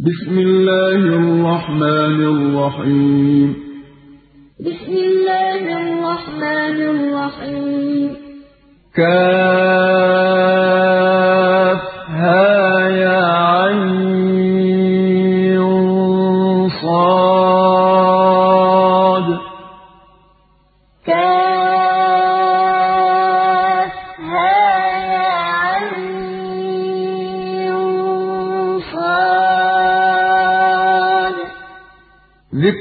بسم الله الرحمن الرحيم. بسم الله الرحمن الرحيم. كافها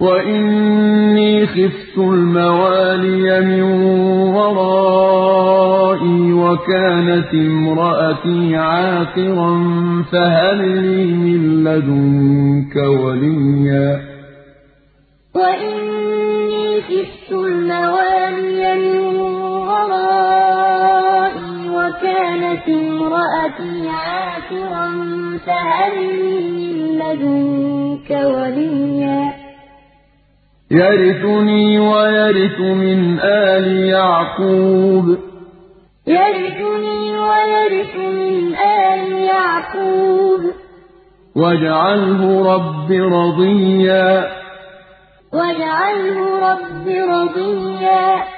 وإني خفت الموالي من ورائي وكانت امرأتي عاقرا فهل لي من لدنك وليا وإني خفت الموالي من ورائي وكانت امرأتي عاقرا فهل لي من لدنك وليا يرثني ويرث من آل يعقوب. يرثني ويرث من آل يعقوب. واجعله رب رضيا. واجعله رب رضيا.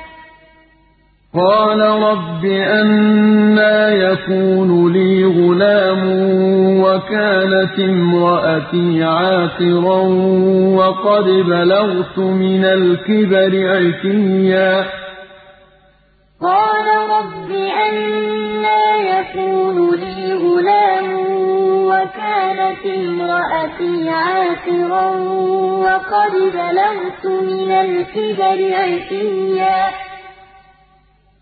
قال رب أنا يكون لي غلام وكانت امرأتي عاقرا وقد بلغت من الكبر عتيا. قال رب أنا يكون لي غلام وكانت امرأتي عاقرا وقد بلغت من الكبر عتيا.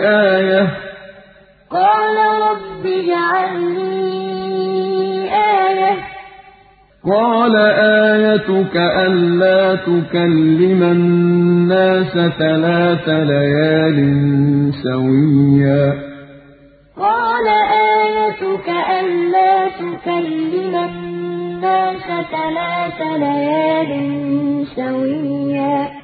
آية. قال رب اجعل لي آية. قال آيتك ألا تكلم الناس ثلاث ليال سويا. قال آيتك ألا تكلم الناس ثلاث ليال سويا.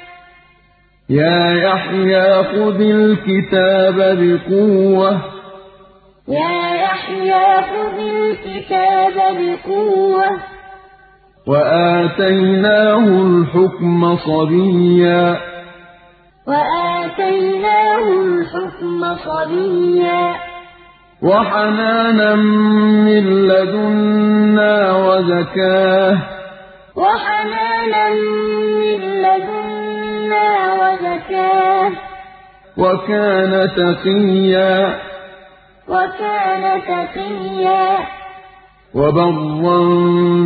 يا يحيى خذ الكتاب بقوة. يا يحيى خذ الكتاب بقوة. وآتيناه الحكم صبيا. الْحُكْمَ صَبِيًّا. وَحَنَانًا مِّن لَّدُنَّا وَزَكَاةً. وَحَنَانًا مِّن لَّدُنَّا وَكَانَ تَقِيًّا وَكَانَ تَقِيًّا وَبَرًّا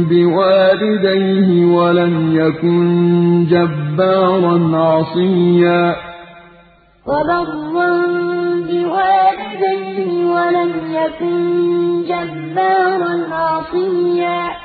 بِوَالِدَيْهِ وَلَمْ يَكُن جَبَّارًا عَصِيًّا وَبَرًّا بِوَالِدَيْهِ وَلَمْ يَكُن جَبَّارًا عَصِيًّا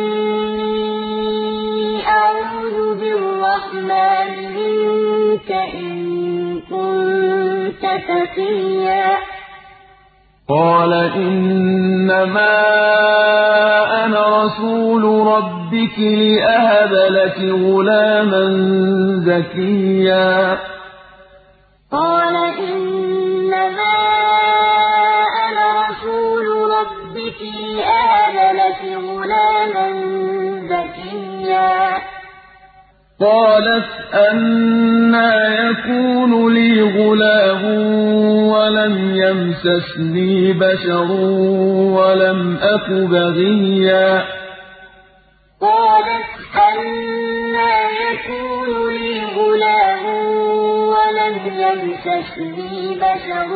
بِالرَّحْمَٰنِ مِنكَ إِن كُنتَ تَقِيًّا. قَالَ إِنَّمَا أَنَا رَسُولُ رَبِّكِ لِأَهَبَ لَكِ غُلَامًا زَكِيًّا. قَالَ إِنَّمَا أَنَا رَسُولُ رَبِّكِ لِأَهَبَ لَكِ غُلَامًا زَكِيًّا. قَالَتْ أَنَّىٰ يَكُونُ لِي غُلَامٌ وَلَمْ يَمْسَسْنِي بَشَرٌ وَلَمْ أَكُ بَغِيًّا. قَالَتْ أَنَّىٰ يَكُونُ لِي غُلَامٌ وَلَمْ يَمْسَسْنِي بَشَرٌ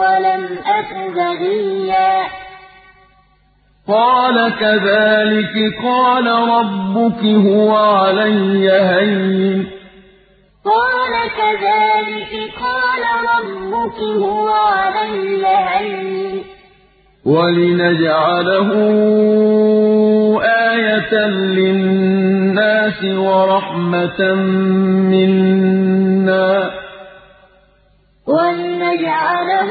وَلَمْ أَكُ بَغِيًّا. قَالَ كَذَٰلِكِ قَالَ رَبُّكِ هُوَ عَلَيَّ هَيِّنٌ ۖ. وَلِنَجْعَلَهُ آيَةً لِّلنَّاسِ وَرَحْمَةً مِّنَّا ۚ. وَلِنَجْعَلَهُ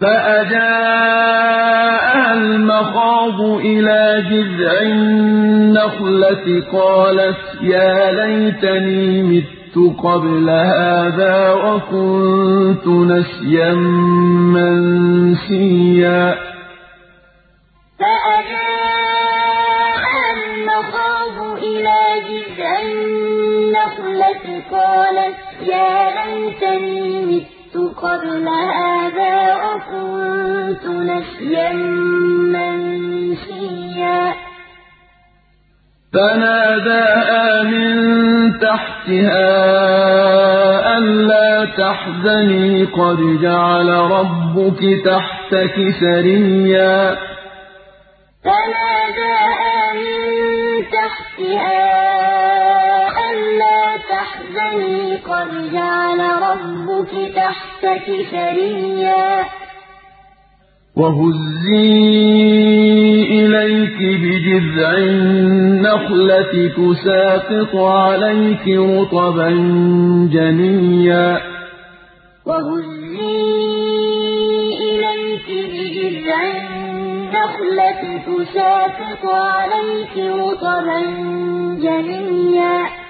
فَأَجَاءَهَا الْمَخَاضُ إِلَىٰ جِذْعِ النَّخْلَةِ قَالَتْ يَا لَيْتَنِي مِتُّ قَبْلَ هَٰذَا وَكُنتُ نَسْيًا مَّنسِيًّا. فَأَجَاءَهَا الْمَخَاضُ إِلَىٰ جِذْعِ النَّخْلَةِ قَالَتْ يَا لَيْتَنِي مِتُّ قَبْلَ هَٰذَا وَكُنتُ نَسْيًا مَّنسِيًّا. فَنَادَاهَا مِن تَحْتِهَا أَلَّا تَحْزَنِي قَدْ جَعَلَ رَبُّكِ تَحْتَكِ سَرِيًّا. فَنَادَاهَا مِن تَحْتِهَا قد جعل ربك تحتك سريا وهزي إليك بجذع النخلة تساقط عليك رطبا جنيا. وهزي إليك بجذع النخلة تساقط عليك رطبا جنيا.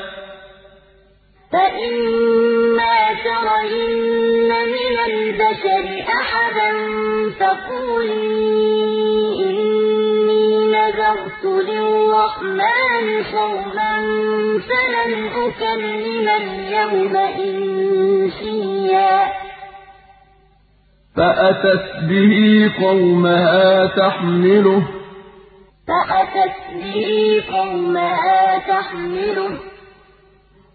فإما ترين من البشر أحدا فقولي إني نذرت للرحمن صوما فلن أكلم اليوم إنسيا فأتت به قومها تحمله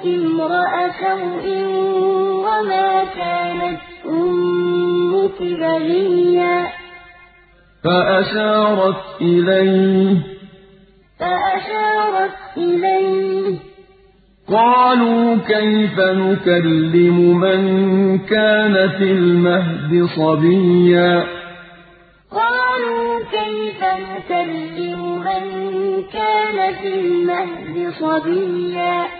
أبوك امرأ سوء وما كانت أمك بغيا فأشارت إليه. فأشارت إليه. قالوا كيف نكلم من كان في المهد صبيا؟ قالوا كيف نكلم من كان في المهد صبيا؟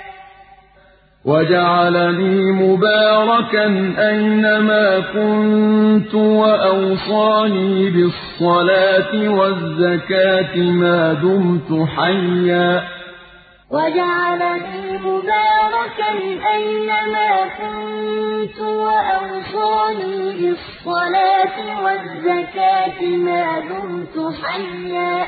وجعلني مباركا أينما كنت وأوصاني بالصلاة والزكاة ما دمت حيا. وجعلني مباركا أينما كنت وأوصاني بالصلاة والزكاة ما دمت حيا.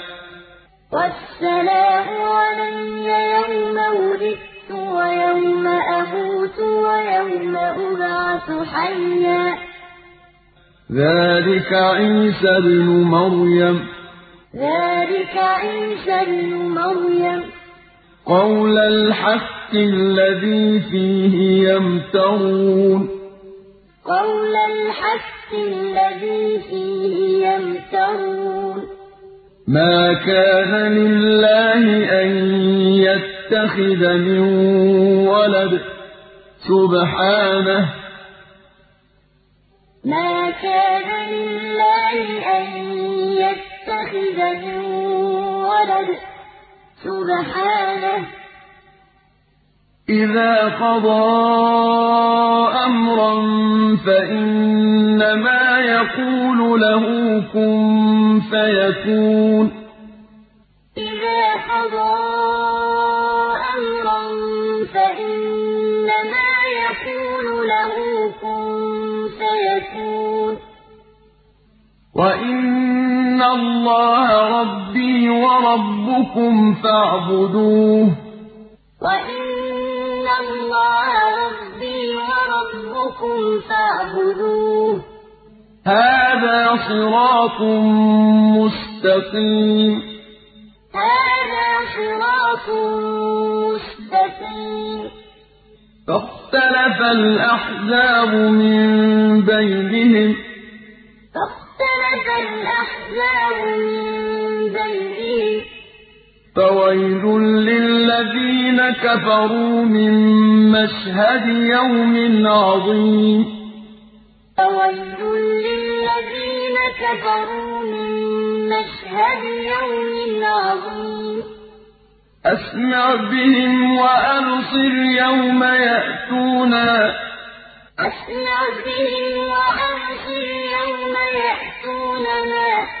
والسلام علي يوم ولدت ويوم أموت ويوم أبعث حيا. ذلك عيسى ابن مريم. ذلك عيسى ابن مريم. قول الحق الذي فيه يمترون. قول الحق الذي فيه يمترون. ما كان لله أن يتخذ من ولد سبحانه ما كان لله أن يتخذ من ولد سبحانه إذا قضى أمرا فإنما يقول له كن فيكون. إذا قضى أمرا فإنما يقول له كن فيكون. وإن إِنَّ اللَّهَ رَبِّي وَرَبُّكُمْ فَاعْبُدُوهُ. وَإِنَّ اللَّهَ رَبِّي وَرَبُّكُمْ فَاعْبُدُوهُ ۗ. هَٰذَا صِرَاطٌ مُّسْتَقِيمٌ. هَٰذَا صِرَاطٌ مُّسْتَقِيمٌ. فَاخْتَلَفَ الْأَحْزَابُ مِن بَيْنِهِمْ ۖ. فَاخْتَلَفَ الْأَحْزَابُ مِن بَيْنِهِمْ ۖ. فَوَيْلٌ لِّلَّذِينَ كَفَرُوا مِن مَّشْهَدِ يَوْمٍ عَظِيمٍ. فَوَيْلٌ لِّلَّذِينَ كَفَرُوا مِن مَّشْهَدِ يَوْمٍ عَظِيمٍ. أَسْمِعْ بِهِمْ وَأَبْصِرْ يَوْمَ يَأْتُونَنَا ۖ أَسْمِعْ بِهِمْ وَأَبْصِرْ يَوْمَ يَأْتُونَنَا ۖ.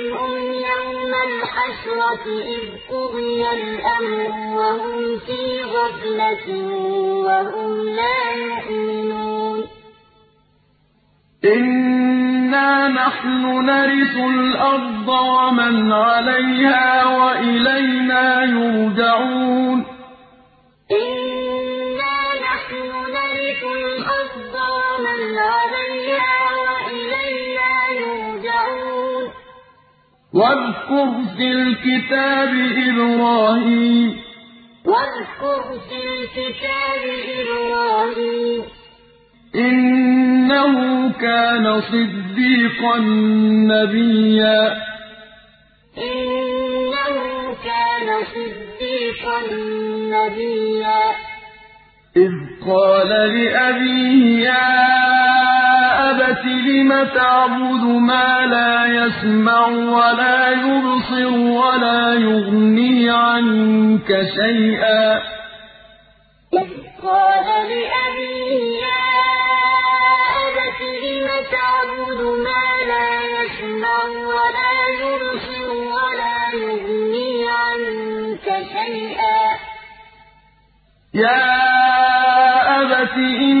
إِذْ قُضِيَ الْأَمْرُ وَهُمْ فِي غَفْلَةٍ وَهُمْ لَا يُؤْمِنُونَ. إِنَّا نَحْنُ نَرِثُ الْأَرْضَ وَمَنْ عَلَيْهَا وَإِلَيْنَا يُرْجَعُونَ. إِنَّا نَحْنُ نَرِثُ الْأَرْضَ وَمَنْ عَلَيْهَا وَاذْكُرْ فِي الْكِتَابِ إِبْرَاهِيمَ. وَاذْكُرْ فِي الْكِتَابِ إِبْرَاهِيمَ. إِنَّهُ كَانَ صِدِّيقًا نَّبِيًّا. إِنَّهُ كَانَ صِدِّيقًا نَّبِيًّا. إِذْ قَالَ لِأَبِيهِ يَا أَبَتِ لِمَ تَعْبُدُ مَا لَا يَسْمَعُ وَلَا يُبْصِرُ وَلَا يُغْنِي عَنكَ شَيْئًا إِذْ قَالَ لِأَبِيهِ يَا أَبَتِ لِمَ تَعْبُدُ مَا لَا يَسْمَعُ وَلَا يُبْصِرُ وَلَا يُغْنِي عَنكَ شَيْئًا يَا أَبَتِ إِنِّي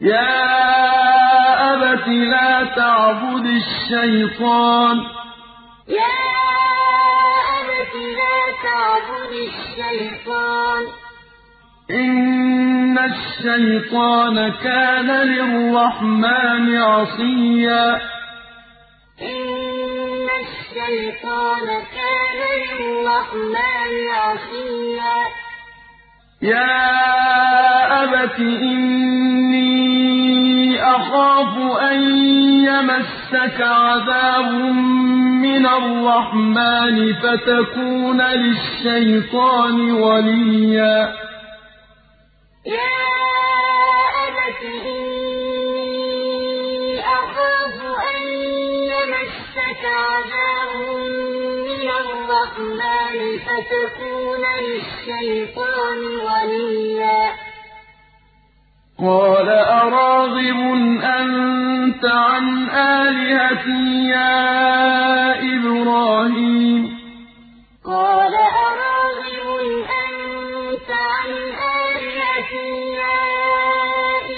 يَا أَبَتِ لَا تَعْبُدِ الشَّيْطَانَ. يَا أَبَتِ لَا تَعْبُدِ الشَّيْطَانَ ۖ. إِنَّ الشَّيْطَانَ كَانَ لِلرَّحْمَٰنِ عَصِيًّا. إِنَّ الشَّيْطَانَ كَانَ لِلرَّحْمَٰنِ عَصِيًّا. يَا أَبَتِ إِنِّي أَخَافُ أَن يَمَسَّكَ عَذَابٌ مِّنَ الرَّحْمَٰنِ فَتَكُونَ لِلشَّيْطَانِ وَلِيًّا يَا أَبَتِ إِنِّي أَخَافُ أَن يَمَسَّكَ عَذَابٌ الرَّحْمَٰنِ فَتَكُونَ لِلشَّيْطَانِ وَلِيًّا قَالَ أَرَاغِبٌ أَنتَ عَنْ آلِهَتِي يَا إِبْرَاهِيمُ؟ قَالَ أَرَاغِبٌ أَنتَ عَنْ آلِهَتِي يَا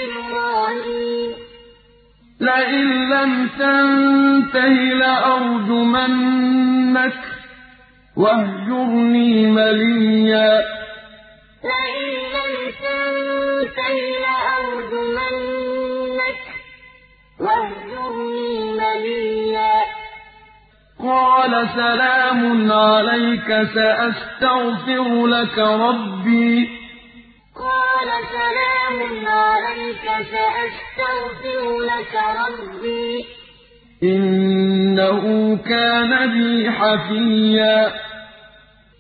إِبْرَاهِيمُ. لَئِن لَّمْ تَنتَهِ لَأَرْجُمَنَّكَ وَاهْجُرْنِي مَلِيًّا. لَئِن لَّمْ تَنتَهِ لَأَرْجُمَنَّكَ. وَاهْجُرْنِي مَلِيًّا. قَالَ سَلَامٌ عَلَيْكَ سَأَسْتَغْفِرُ لَكَ رَبِّي. قَالَ سَلَامٌ عَلَيْكَ سَأَسْتَغْفِرُ لَكَ رَبِّي. إِنَّهُ كَانَ بِي حَفِيًّا.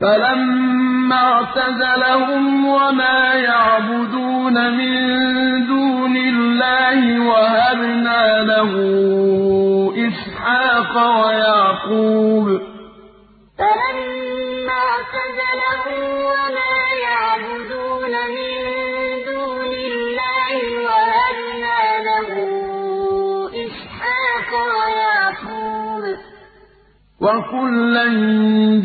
فَلَمَّا اعْتَزَلَهُمْ وَمَا يَعْبُدُونَ مِن دُونِ اللَّهِ وَهَبْنَا لَهُ إِسْحَاقَ وَيَعْقُوبَ ۖ. فَلَمَّا اعْتَزَلَهُمْ وَمَا يَعْبُدُونَ مِن وَكُلًّا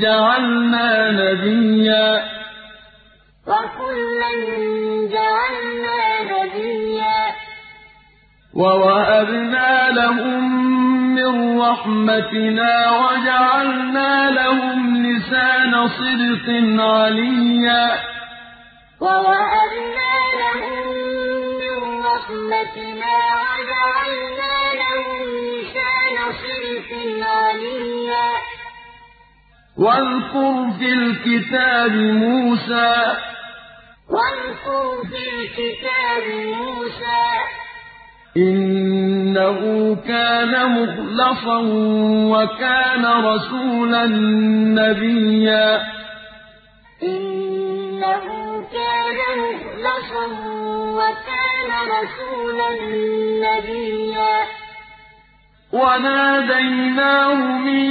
جَعَلْنَا نَبِيًّا ۚ وَوَهَبْنَا لَهُم مِّن رَّحْمَتِنَا وَجَعَلْنَا لَهُمْ لِسَانَ صِدْقٍ عَلِيًّا وَوَهَبْنَا لَهُم مِّن رَّحْمَتِنَا وَجَعَلْنَا لَهُمْ لِسَانَ صِدْقٍ عَلِيًّا وَاذْكُرْ فِي الْكِتَابِ مُوسَىٰ ۚ. إِنَّهُ كَانَ مُخْلَصًا وَكَانَ رَسُولًا نَّبِيًّا. إِنَّهُ كَانَ مُخْلَصًا وَكَانَ رَسُولًا نَّبِيًّا. وَنَادَيْنَاهُ مِن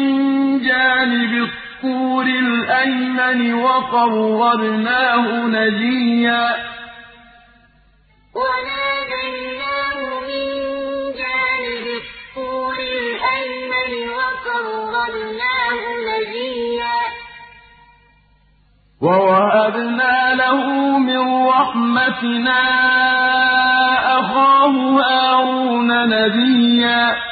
جَانِبِ الطُّورِ الْأَيْمَنِ وَقَرَّبْنَاهُ نَجِيًّا وَنَادَيْنَاهُ مِن جَانِبِ الطُّورِ الْأَيْمَنِ وَقَرَّبْنَاهُ نَجِيًّا وَوَهَبْنَا لَهُ مِن رَّحْمَتِنَا أَخَاهُ هَارُونَ نَبِيًّا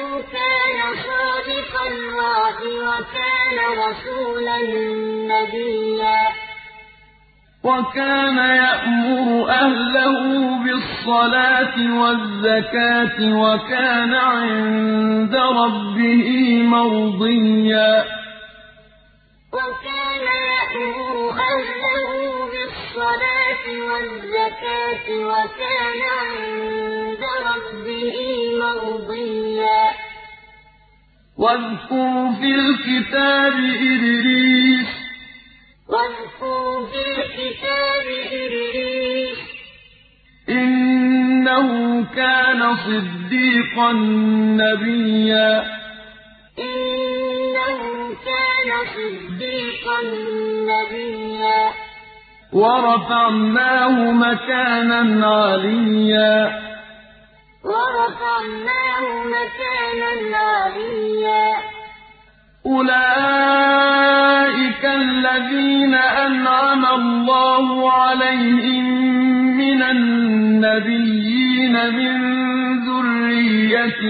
الْوَعْدِ وَكَانَ رَسُولًا نَّبِيًّا. وَكَانَ يَأْمُرُ أَهْلَهُ بِالصَّلَاةِ وَالزَّكَاةِ وَكَانَ عِندَ رَبِّهِ مَرْضِيًّا. وَكَانَ يَأْمُرُ أَهْلَهُ بِالصَّلَاةِ وَالزَّكَاةِ وَكَانَ عِندَ رَبِّهِ مَرْضِيًّا. وَاذْكُرْ فِي الْكِتَابِ إِدْرِيسَ ۚ. إِنَّهُ كَانَ صِدِّيقًا نَّبِيًّا. إِنَّهُ كَانَ صِدِّيقًا نَّبِيًّا. وَرَفَعْنَاهُ مَكَانًا عَلِيًّا. وَرَفَعْنَاهُ مَكَانًا عَلِيًّا أُولَٰئِكَ الَّذِينَ أَنْعَمَ اللَّهُ عَلَيْهِم مِّنَ النَّبِيِّينَ مِن ذُرِّيَّةِ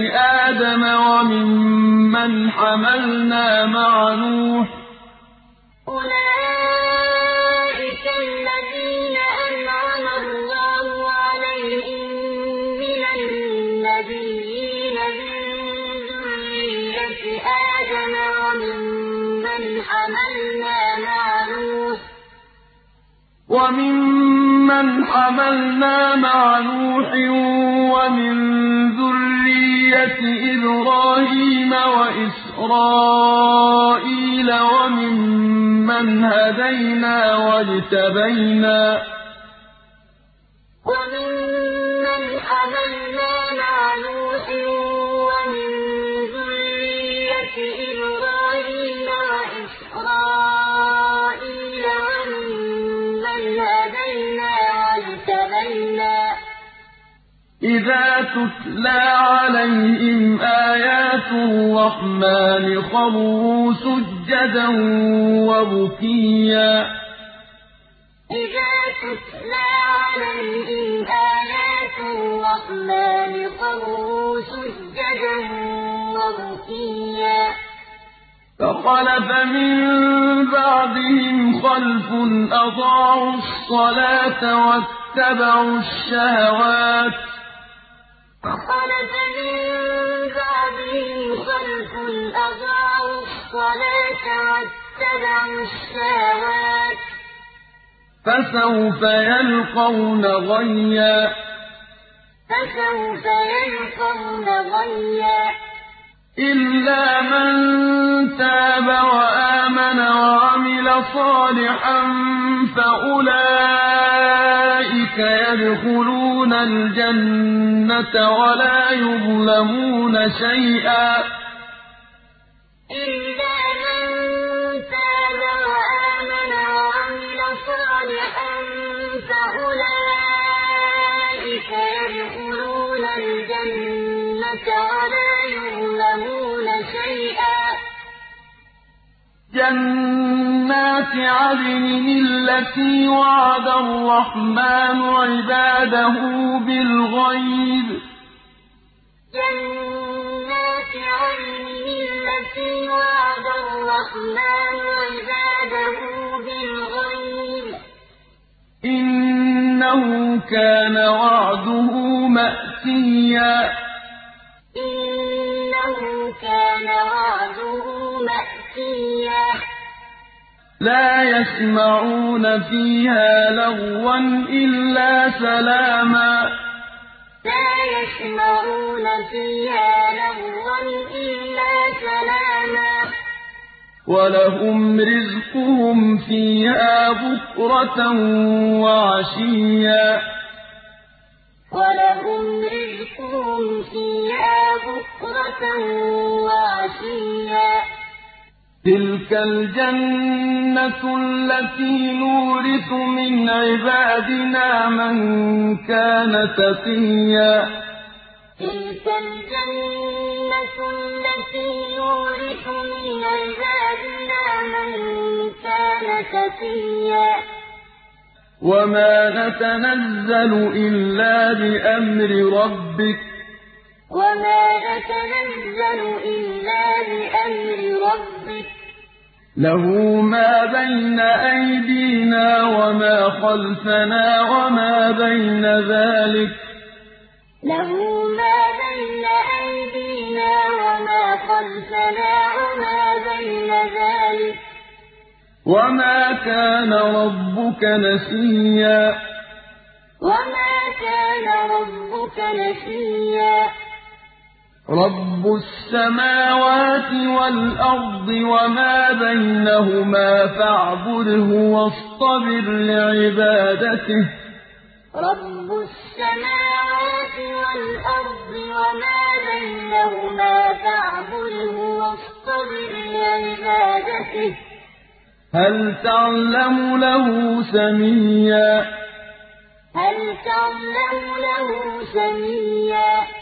آدَمَ وَمِمَّنْ حَمَلْنَا مَعَ نُوحٍ ۚ. النَّبِيِّينَ مِن ذُرِّيَّةِ آدَمَ وَمِمَّنْ حَمَلْنَا مَعَ وَمِمَّنْ حَمَلْنَا مَعَ نُوحٍ وَمِن ذُرِّيَّةِ إِبْرَاهِيمَ وَإِسْرَائِيلَ وَمِمَّنْ هَدَيْنَا وَاجْتَبَيْنَا ۚ إِذَا تُتْلَىٰ عَلَيْهِمْ آيَاتُ الرَّحْمَٰنِ خَرُّوا سُجَّدًا وَبُكِيًّا ۩ إِذَا تُتْلَىٰ عَلَيْهِمْ آيَاتُ الرَّحْمَٰنِ خَرُّوا سُجَّدًا وَبُكِيًّا ۩ فَخَلَفَ مِن بَعْدِهِمْ خَلْفٌ أَضَاعُوا الصَّلَاةَ وَاتَّبَعُوا الشَّهَوَاتِ ۖ. فَخَلَفَ مِن بَعْدِهِمْ خَلْفٌ أَضَاعُوا الصَّلَاةَ وَاتَّبَعُوا الشَّهَوَاتِ ۖ. فَسَوْفَ يَلْقَوْنَ غَيًّا. فَسَوْفَ يَلْقَوْنَ غَيًّا. إِلَّا مَن تَابَ وَآمَنَ وَعَمِلَ صَالِحًا فَأُولَٰئِكَ يَدْخُلُونَ الْجَنَّةَ وَلَا يُظْلَمُونَ شَيْئًا. جَنَّاتِ عَدْنٍ الَّتِي وَعَدَ الرَّحْمَٰنُ عِبَادَهُ بِالْغَيْبِ ۚ. إِنَّهُ كَانَ وَعْدُهُ مَأْتِيًّا. لَّا يَسْمَعُونَ فِيهَا لَغْوًا إِلَّا سَلَامًا ۖ. لَّا يَسْمَعُونَ فِيهَا لَغْوًا إِلَّا سَلَامًا ۖ. وَلَهُمْ رِزْقُهُمْ فِيهَا بُكْرَةً وَعَشِيًّا ۖ. تِلْكَ الْجَنَّةُ الَّتِي نُورِثُ مِنْ عِبَادِنَا مَن كَانَ تَقِيًّا تِلْكَ الْجَنَّةُ الَّتِي نُورِثُ مِنْ عِبَادِنَا مَن كَانَ تَقِيًّا وَمَا نَتَنَزَّلُ إِلَّا بِأَمْرِ رَبِّكَ ۖ وَمَا نَتَنَزَّلُ إِلَّا بِأَمْرِ رَبِّكَ ۖ. لَهُ مَا بَيْنَ أَيْدِينَا وَمَا خَلْفَنَا وَمَا بَيْنَ ذَٰلِكَ ۚ. لَهُ مَا بَيْنَ أَيْدِينَا وَمَا خَلْفَنَا وَمَا بَيْنَ ذَٰلِكَ ۚ. وَمَا كَانَ رَبُّكَ نَسِيًّا. رَّبُّ السَّمَاوَاتِ وَالْأَرْضِ وَمَا بَيْنَهُمَا فَاعْبُدْهُ وَاصْطَبِرْ لِعِبَادَتِهِ ۚ. رَبُّ السَّمَاوَاتِ وَالْأَرْضِ وَمَا بَيْنَهُمَا فَاعْبُدْهُ وَاصْطَبِرْ لِعِبَادَتِهِ ۚ. هَلْ تَعْلَمُ لَهُ سَمِيًّا؟ هَلْ تَعْلَمُ لَهُ سَمِيًّا؟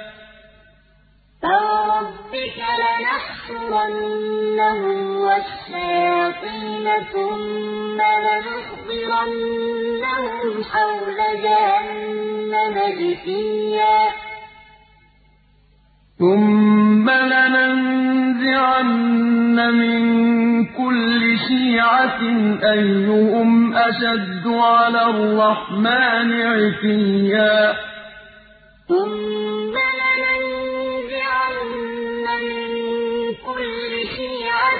فوربك لنحشرنهم والشياطين ثم لنحضرنهم حول جهنم جثيا. ثم لننزعن من كل شيعة أيهم أشد على الرحمن عتيا.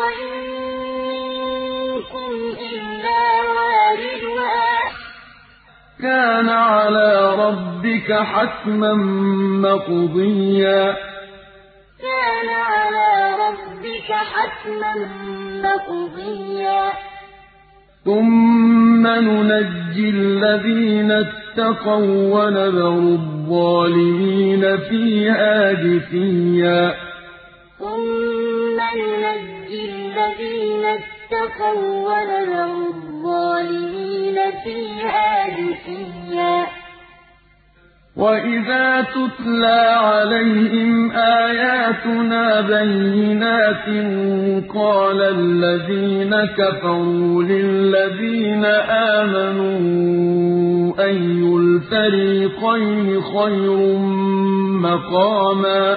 وإن منكم إلا واردها كان على ربك حتما مقضيا. كان على ربك حتما مقضيا. ثم ننجي الذين اتقوا ونذر الظالمين فيها جثيا. الذين اتقوا ونذر الظالمين فيها جثيا. وإذا تتلى عليهم آياتنا بينات قال الذين كفروا للذين آمنوا أي الفريقين خير مقاما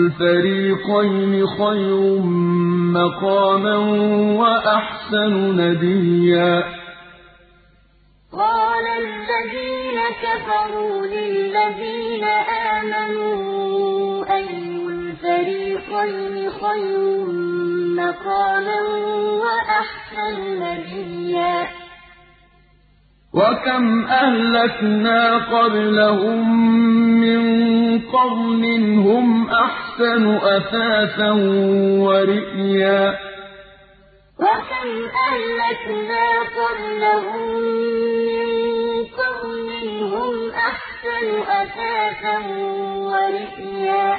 الفريقين خير مقاما وأحسن نديا. قال الذين كفروا للذين آمنوا أي الفريقين خير مقاما وأحسن نديا؟ وكم أهلكنا قبلهم من قرن هم أحسن أثاثا ورئيا وكم أهلكنا قبلهم من قرن هم أحسن أثاثا ورئيا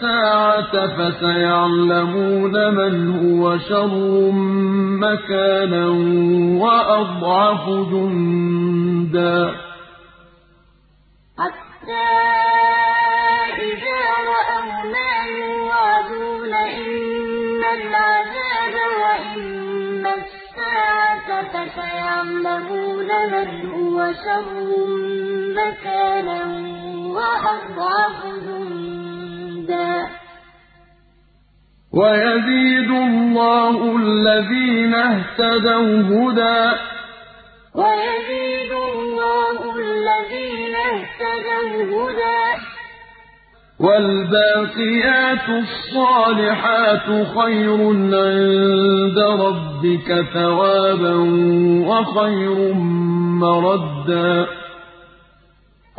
الساعة فسيعلمون من هو شر مكانا وأضعف جندا. حتى إذا رأوا ما يوعدون إما العذاب وإما الساعة فسيعلمون من هو شر مكانا وأضعف جندا. ويزيد الله الذين اهتدوا هدى. ويزيد الله الذين اهتدوا هدى. والباقيات الصالحات خير عند ربك ثوابا وخير مردا.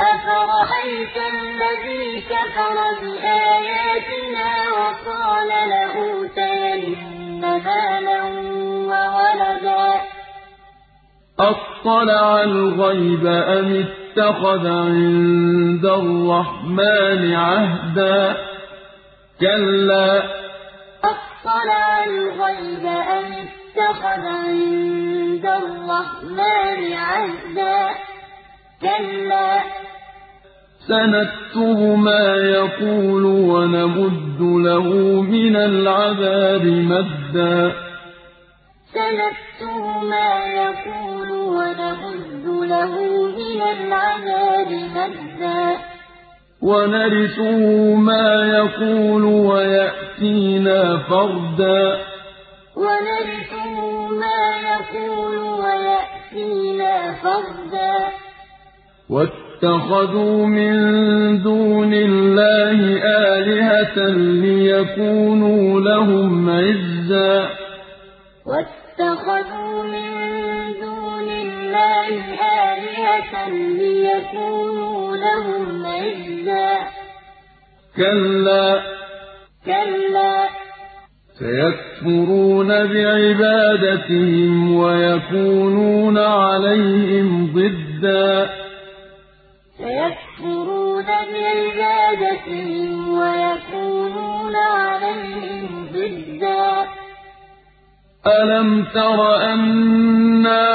أَفَرَأَيْتَ الَّذِي كَفَرَ بِآيَاتِنَا وَقَالَ لَأُوتَيَنَّ مَالًا وَوَلَدًا؟ أَطَّلَعَ الْغَيْبَ أَمِ اتَّخَذَ عِندَ الرَّحْمَٰنِ عَهْدًا؟ كَلَّا. أَطَّلَعَ الْغَيْبَ أَمِ اتَّخَذَ عِندَ الرَّحْمَٰنِ عَهْدًا؟ كَلَّا. سَنَكْتُبُ مَا يَقُولُ وَنَمُدُّ لَهُ مِنَ الْعَذَابِ مَدًّا. سَنَكْتُبُ مَا يَقُولُ وَنَمُدُّ لَهُ مِنَ الْعَذَابِ مَدًّا. وَنَرِثُهُ مَا يَقُولُ وَيَأْتِينَا فَرْدًا. وَنَرِثُهُ مَا يَقُولُ وَيَأْتِينَا فَرْدًا. وَاتَّخَذُوا مِن دُونِ اللَّهِ آلِهَةً لِّيَكُونُوا لَهُمْ عِزًّا. وَاتَّخَذُوا مِن دُونِ اللَّهِ آلِهَةً لِّيَكُونُوا لَهُمْ عِزًّا. كَلَّا. كَلَّا. سَيَكْفُرُونَ بِعِبَادَتِهِمْ وَيَكُونُونَ عَلَيْهِمْ ضِدًّا. سَيَكْفُرُونَ بِعِبَادَتِهِمْ وَيَكُونُونَ عَلَيْهِمْ ضِدًّا. أَلَمْ تَرَ أَنَّا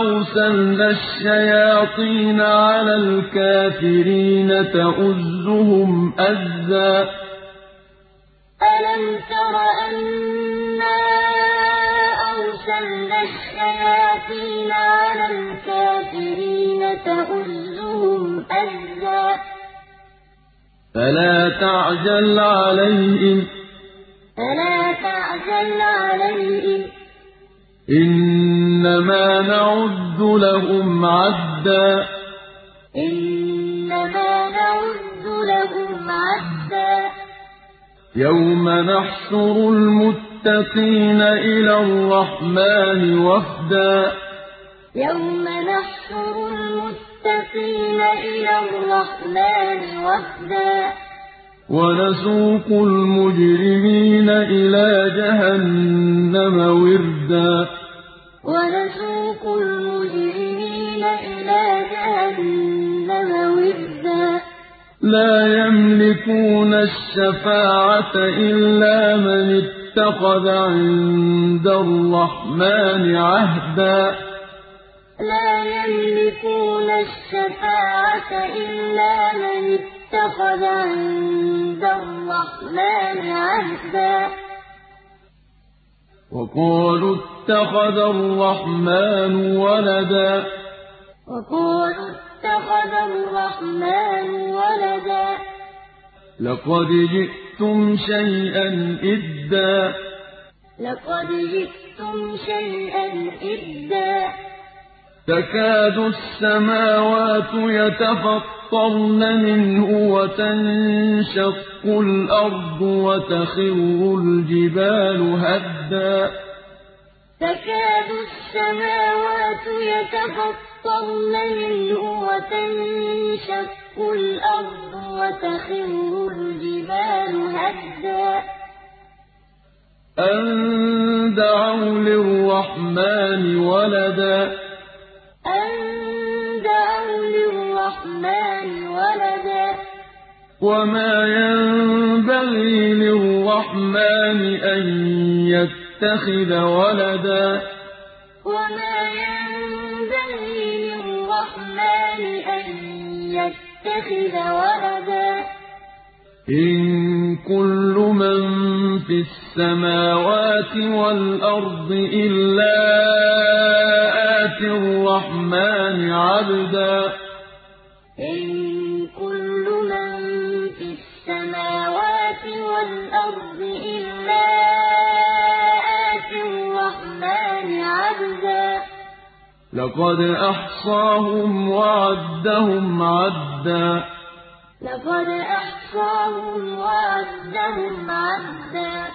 أَرْسَلْنَا الشَّيَاطِينَ عَلَى الْكَافِرِينَ تَؤُزُّهُمْ أَزًّا؟ أَلَمْ تَرَ أَنَّا الشَّيَاطِينَ عَلَى الْكَافِرِينَ تَؤُزُّهُمْ أَزًّا فَلَا تَعْجَلْ عَلَيْهِمْ فَلَا تَعْجَلْ عَلَيْهِمْ ۖ. إِنَّمَا نَعُدُّ لَهُمْ عَدًّا. إِنَّمَا نَعُدُّ لَهُمْ عَدًّا. يَوْمَ نَحْشُرُ الْمُتَّقِينَ إِلَى الرَّحْمَٰنِ وَفْدًا. يَوْمَ نَحْشُرُ الْمُتَّقِينَ إِلَى الرَّحْمَٰنِ وَفْدًا. وَنَسُوقُ الْمُجْرِمِينَ إِلَىٰ جَهَنَّمَ وِرْدًا. وَنَسُوقُ لَّا يَمْلِكُونَ الشَّفَاعَةَ إِلَّا مَنِ اتَّخَذَ عِندَ الرَّحْمَٰنِ عَهْدًا. لَّا يَمْلِكُونَ الشَّفَاعَةَ إِلَّا مَنِ اتَّخَذَ عِندَ الرَّحْمَٰنِ عَهْدًا. وَقَالُوا اتَّخَذَ الرَّحْمَٰنُ وَلَدًا. وَقَالُوا اتَّخَذَ الرَّحْمَٰنُ وَلَدًا. لَّقَدْ جِئْتُمْ شَيْئًا إِدًّا. لَّقَدْ جِئْتُمْ شَيْئًا إِدًّا. تَكَادُ السَّمَاوَاتُ يَتَفَطَّرْنَ مِنْهُ وَتَنشَقُّ الْأَرْضُ وَتَخِرُّ الْجِبَالُ هَدًّا. تَكَادُ السَّمَاوَاتُ يَتَفَطَّرْنَ مِنْهُ وَتَنشَقُّ الْأَرْضُ وَتَخِرُّ الْجِبَالُ هَدًّا أَن دَعَوْا لِلرَّحْمَٰنِ وَلَدًا أَن دَعَوْا لِلرَّحْمَٰنِ وَلَدًا وَمَا يَنبَغِي لِلرَّحْمَٰنِ أَن يَتَّخِذَ وَلَدًا لِلرَّحْمَٰنِ أَن يَتَّخِذَ وَلَدًا. إِن كُلُّ مَن فِي السَّمَاوَاتِ وَالْأَرْضِ إِلَّا آتِي الرَّحْمَٰنِ عَبْدًا. إِن كُلُّ مَن فِي السَّمَاوَاتِ وَالْأَرْضِ إِلَّا لَّقَدْ أَحْصَاهُمْ وَعَدَّهُمْ عَدًّا. لَّقَدْ أَحْصَاهُمْ وَعَدَّهُمْ عَدًّا.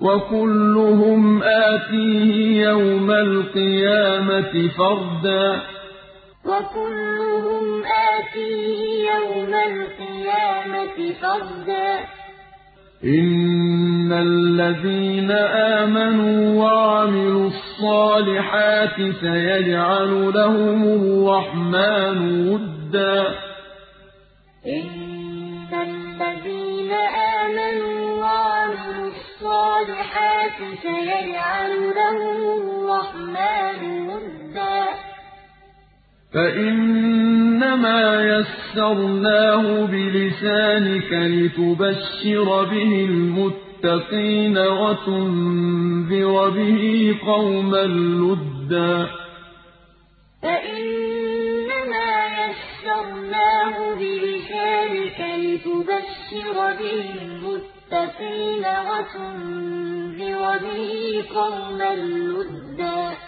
وَكُلُّهُمْ آتِيهِ يَوْمَ الْقِيَامَةِ فَرْدًا. وَكُلُّهُمْ آتِيهِ يَوْمَ الْقِيَامَةِ فَرْدًا. إِنَّ الَّذِينَ آمَنُوا وَعَمِلُوا الصَّالِحَاتِ سَيَجْعَلُ لَهُمُ الرَّحْمَٰنُ وُدًّا إِنَّ الَّذِينَ آمَنُوا وَعَمِلُوا الصَّالِحَاتِ سَيَجْعَلُ لَهُمُ الرَّحْمَٰنُ وُدًّا فَإِنَّمَا يَسَّرْنَاهُ بِلِسَانِكَ لِتُبَشِّرَ بِهِ الْمُتَّقِينَ وَتُنذِرَ بِهِ قَوْمًا لُّدًّا. فَإِنَّمَا يَسَّرْنَاهُ بِلِسَانِكَ لِتُبَشِّرَ بِهِ الْمُتَّقِينَ وَتُنذِرَ بِهِ قَوْمًا لُّدًّا.